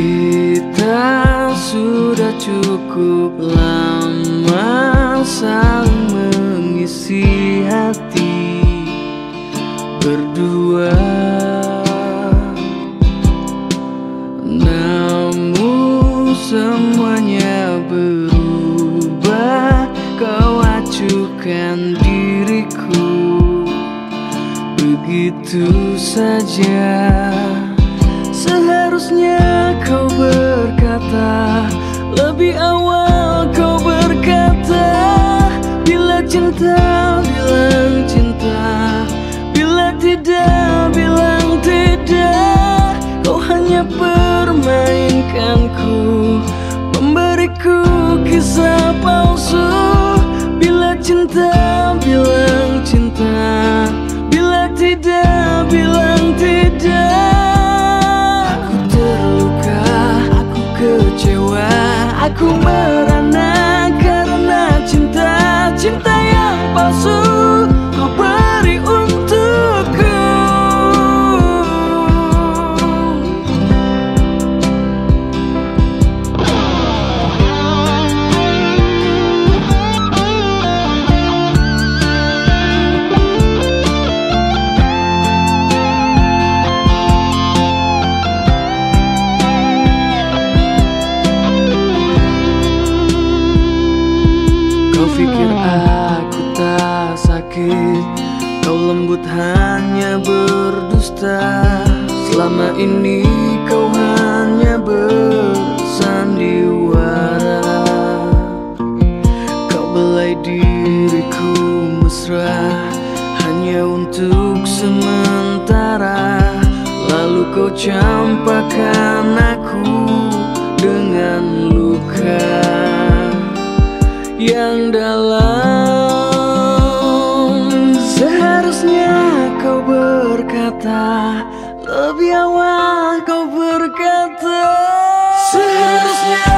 Kita sudah cukup lama saling mengisi hati berdua. Namun semuanya berubah Kau acukan diriku. Begitu saja. Seharusnya kau berkata Lebih awal kau berkata Bila cinta bilang cinta Bila tidak bilang tidak Kau hanya permainkanku Memberiku kisah palsu Aku merana pikir aku tak sakit. Kau lembut hanya berdusta. Selama ini kau hanya bersandiwara. Kau belai diriku mesra Hanya untuk sementara. Lalu kau campakkan aku dengan luka. Yang cinta Lebih awal kau berkata. Seharusnya